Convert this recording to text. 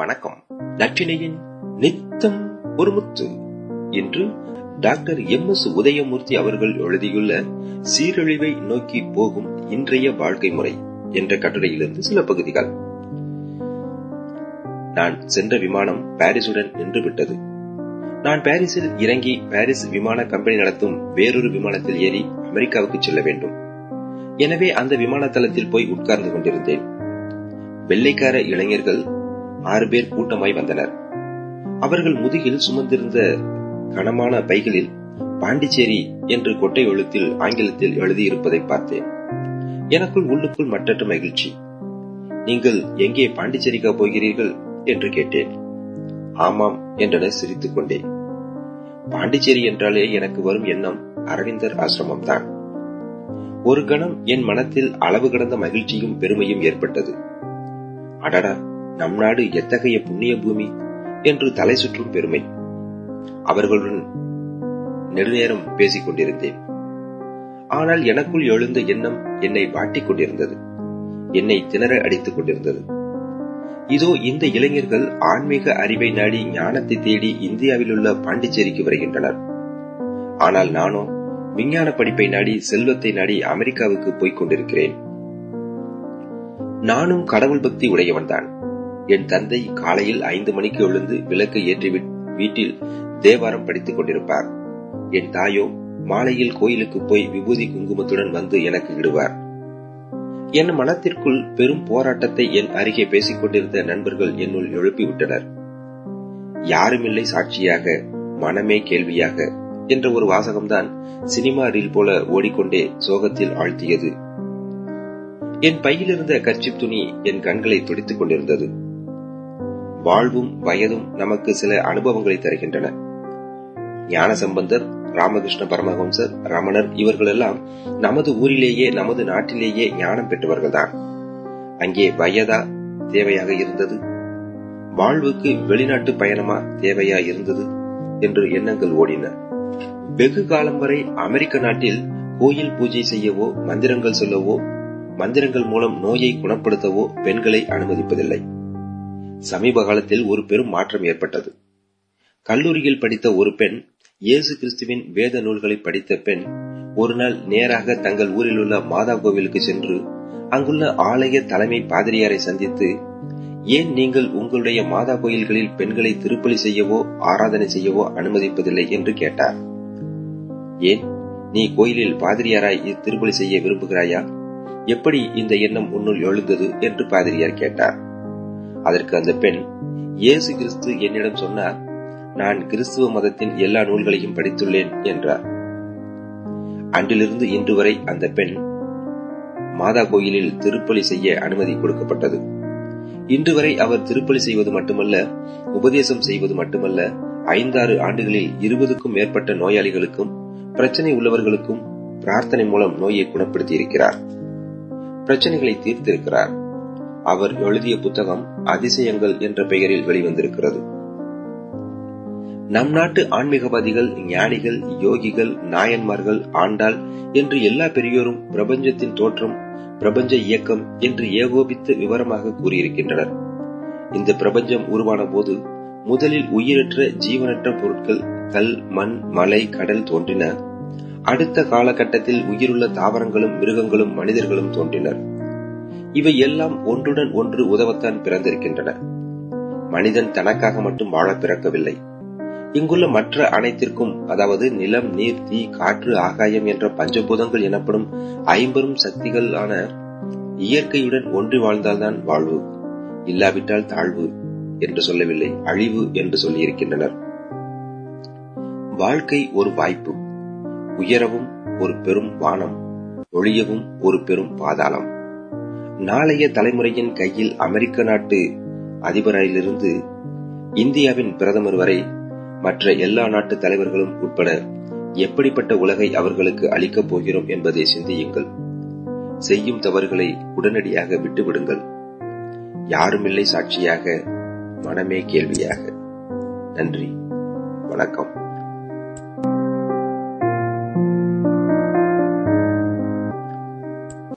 வணக்கம். நற்றினையின் நித்தம் ஒரு முத்து. இன்று டாக்டர் எம் எஸ் உதயமூர்த்தி அவர்கள் எழுதியுள்ள சீரழிவை நோக்கி போகும் இன்றைய வாழ்க்கை முறை என்ற கட்டுரையிலிருந்து சில பகுதிகள். நான் சென்ற விமானம் பாரிசுடன் நின்று விட்டது. நான் பாரிஸில் இறங்கி பாரிஸ் விமான கம்பெனி நடத்தும் வேறொரு விமானத்தில் ஏறி அமெரிக்காவுக்கு செல்ல வேண்டும். எனவே அந்த விமான தளத்தில் போய் உட்கார்ந்து கொண்டிருந்தேன். வெள்ளைக்கார இளைஞர்கள் ஆறு பேர் கூட்டமாய் வந்தனர். அவர்கள் முதுகில் சுமந்திருந்த கனமான பைகளில் பாண்டிச்சேரி என்று கொட்டை எழுத்தில் ஆங்கிலத்தில் எழுதியிருப்பதை பார்த்தேன். எனக்குள் உள்ளுக்குள் மற்றற்ற மகிழ்ச்சி. நீங்கள் எங்கே பாண்டிச்சேரிக்கா போகிறீர்கள்? என்று கேட்டேன். ஆமாம் என்றன சிரித்துக் கொண்டேன். பாண்டிச்சேரி என்றாலே எனக்கு வரும் எண்ணம் அரவிந்தர் ஆசிரமம் தான் ஒரு கணம் என் மனத்தில் அளவு கடந்த மகிழ்ச்சியும் பெருமையும் ஏற்பட்டது. அடடா நம் நாடு எத்தகைய புண்ணிய பூமி என்று தலை சுற்றும் பெருமை. அவர்களுடன் நெடுநேரம் பேசிக் கொண்டிருந்தேன். ஆனால் எனக்குள் எழுந்த எண்ணம் என்னை வாட்டிக் கொண்டிருந்தது. என்னை திணற அடித்துக் கொண்டிருந்தது. இதோ இந்த இளைஞர்கள் ஆன்மீக அறிவை நாடி ஞானத்தை தேடி இந்தியாவில் உள்ள பாண்டிச்சேரிக்கு வருகின்றனர். ஆனால் நானோ விஞ்ஞான படிப்பை நாடி செல்வத்தை நாடி அமெரிக்காவுக்கு போய்க் கொண்டிருக்கிறேன். நானும் கடவுள் பக்தி உடையவன்தான். என் தந்தை காலையில் ஐந்து மணிக்கு எழுந்து விளக்கு ஏற்றி வீட்டில் தேவாரம் படித்துக் கொண்டிருப்பார். என் தாயோ மாலையில் கோயிலுக்கு போய் விபூதி குங்குமத்துடன் வந்து எனக்கு விடுவார் என் மனத்திற்குள் பெரும் போராட்டத்தை என் அருகே பேசிக் கொண்டிருந்த நண்பர்கள் என்னுள் எழுப்பிவிட்டனர். யாருமில்லை சாட்சியாக மனமே கேள்வியாக என்ற ஒரு வாசகம்தான் சினிமா ரீல் போல ஓடிக்கொண்டே சோகத்தில் ஆழ்த்தியது. என் பையிலிருந்த கர்ச்சிப் துணி என் கண்களை துடித்துக் கொண்டிருந்தது. வாழ்வும் வயதும் நமக்கு சில அனுபவங்களை தருகின்றன. ஞான சம்பந்தர் ராமகிருஷ்ண பரமஹம்சர் ரமணர் இவர்களெல்லாம் நமது ஊரிலேயே நமது நாட்டிலேயே ஞானம் பெற்றவர்கள்தான். அங்கே வயதா தேவையாக இருந்தது. வாழ்வுக்கு வெளிநாட்டு பயணமா தேவையா இருந்தது என்று எண்ணங்கள் ஓடின. வெகு காலம் வரை அமெரிக்க நாட்டில் கோயில் பூஜை செய்யவோ மந்திரங்கள் சொல்லவோ மந்திரங்கள் மூலம் நோயை குணப்படுத்தவோ பெண்களை அனுமதிப்பதில்லை. சமீப காலத்தில் ஒரு பெரும் மாற்றம் ஏற்பட்டது. கல்லூரியில் படித்த ஒரு பெண் இயேசு கிறிஸ்துவின் வேத நூல்களை படித்த பெண் ஒரு நாள் நேராக தங்கள் ஊரில் உள்ள மாதா கோவிலுக்கு சென்று அங்குள்ள ஆலய தலைமை பாதிரியாரை சந்தித்து ஏன் நீங்கள் உங்களுடைய மாதா கோயில்களில் பெண்களை திருப்பலி செய்யவோ ஆராதனை செய்யவோ அனுமதிப்பதில்லை? என்று கேட்டார். ஏன்? நீ கோயிலில் பாதிரியாராய் திருப்பலி செய்ய விரும்புகிறாயா? எப்படி இந்த எண்ணம் உன்னுள் எழுந்தது? என்று பாதிரியார் கேட்டார். அதற்கு அந்த பெண் இயேசு கிறிஸ்து என்னிடம் சொன்னார் நான் கிறிஸ்துவ மதத்தின் எல்லா நூல்களையும் படித்துள்ளேன் என்றார். அன்றிலிருந்து இன்று வரை அந்த பெண் மாதா கோயிலில் திருப்பலி செய்ய அனுமதி கொடுக்கப்பட்டது. இன்று வரை அவர் திருப்பலி செய்வது மட்டுமல்ல உபதேசம் செய்வது மட்டுமல்ல ஐந்தாறு ஆண்டுகளில் இருபதுக்கும் மேற்பட்ட நோயாளிகளுக்கும் பிரச்சனை உள்ளவர்களுக்கும் பிரார்த்தனை மூலம் நோயை குணப்படுத்தி இருக்கிறார் பிரச்சனைகளை தீர்த்திருக்கிறார். அவர் எழுதிய புத்தகம் அதிசயங்கள் என்ற பெயரில் வெளிவந்திருக்கிறது. நம் நாட்டு ஆன்மீகவாதிகள் ஞானிகள் யோகிகள் நாயன்மார்கள் ஆண்டாள் என்று எல்லா பெரியோரும் பிரபஞ்சத்தின் தோற்றம் பிரபஞ்ச இயக்கம் என்று ஏகோபித்து விவரமாக கூறியிருக்கின்றனர். இந்த பிரபஞ்சம் உருவான போது முதலில் உயிரற்ற ஜீவனற்ற பொருட்கள் கல் மண் மலை கடல் தோன்றின. அடுத்த காலகட்டத்தில் உயிருள்ள தாவரங்களும் மிருகங்களும் மனிதர்களும் தோன்றினர். இவை எல்லாம் ஒன்றுடன் ஒன்று உதவத்தான் பிறந்திருக்கின்றன. மனிதன் தனக்காக மட்டும் வாழ பிறக்கவில்லை. இங்குள்ள மற்ற அனைத்திற்கும் அதாவது நிலம் நீர் தீ காற்று ஆகாயம் என்ற பஞ்சபூதங்கள் எனப்படும் ஐம்பெரும் சக்திகளான இயற்கையுடன் ஒன்றி வாழ்ந்தால்தான் வாழ்வு இல்லாவிட்டால் தாழ்வு என்று சொல்லவில்லை அழிவு என்று சொல்லியிருக்கின்றனர். வாழ்க்கை ஒரு வாய்ப்பு உயரவும் ஒரு பெரும் வானம் ஒழியவும் ஒரு பெரும் பாதாளம். நாளைய தலைமுறையின் கையில் அமெரிக்க நாட்டு அதிபராயிலிருந்து இந்தியாவின் பிரதமர் வரை மற்ற எல்லா நாட்டு தலைவர்களும் உட்பட எப்படிப்பட்ட உலகை அவர்களுக்கு அளிக்கப் போகிறோம் என்பதை சிந்தியுங்கள். செய்யும் தவறுகளை உடனடியாக விட்டுவிடுங்கள். யாருமில்லை சாட்சியாக மனமே கேள்வியாக. நன்றி. வணக்கம்.